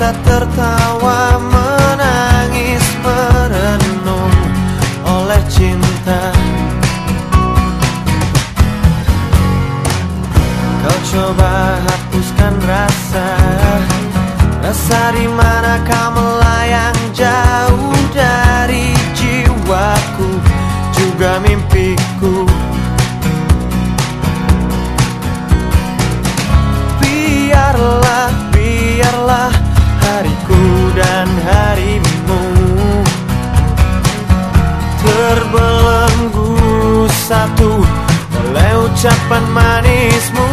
kita tertawa menangis merenung oleh cinta. Kau coba hapuskan rasa. Rasa di mana kau melayang jauh. Satu oleh ucapan manismu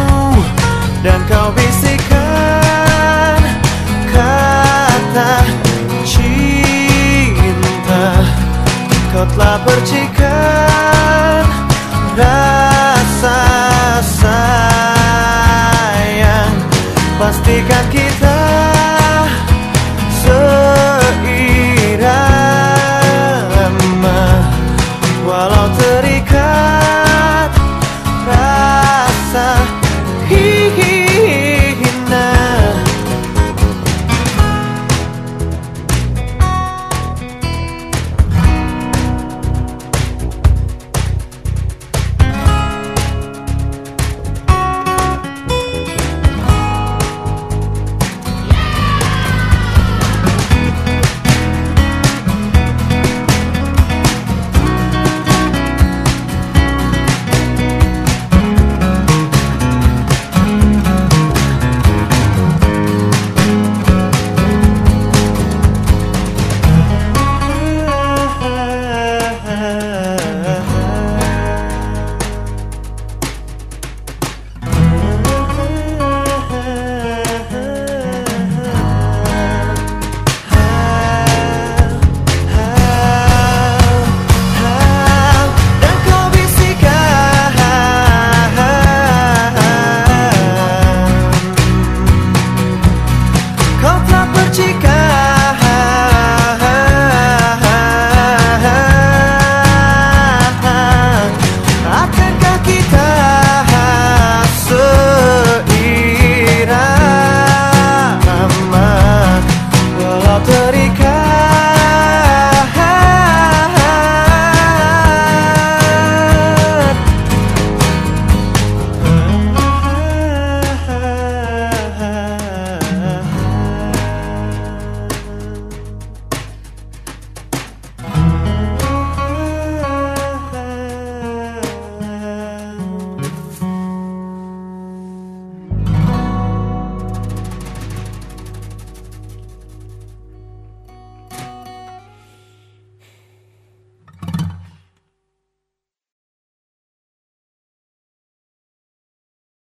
dan kau bisikan kata cinta. Kau telah percikan rasa sayang. Pastikan kita He, he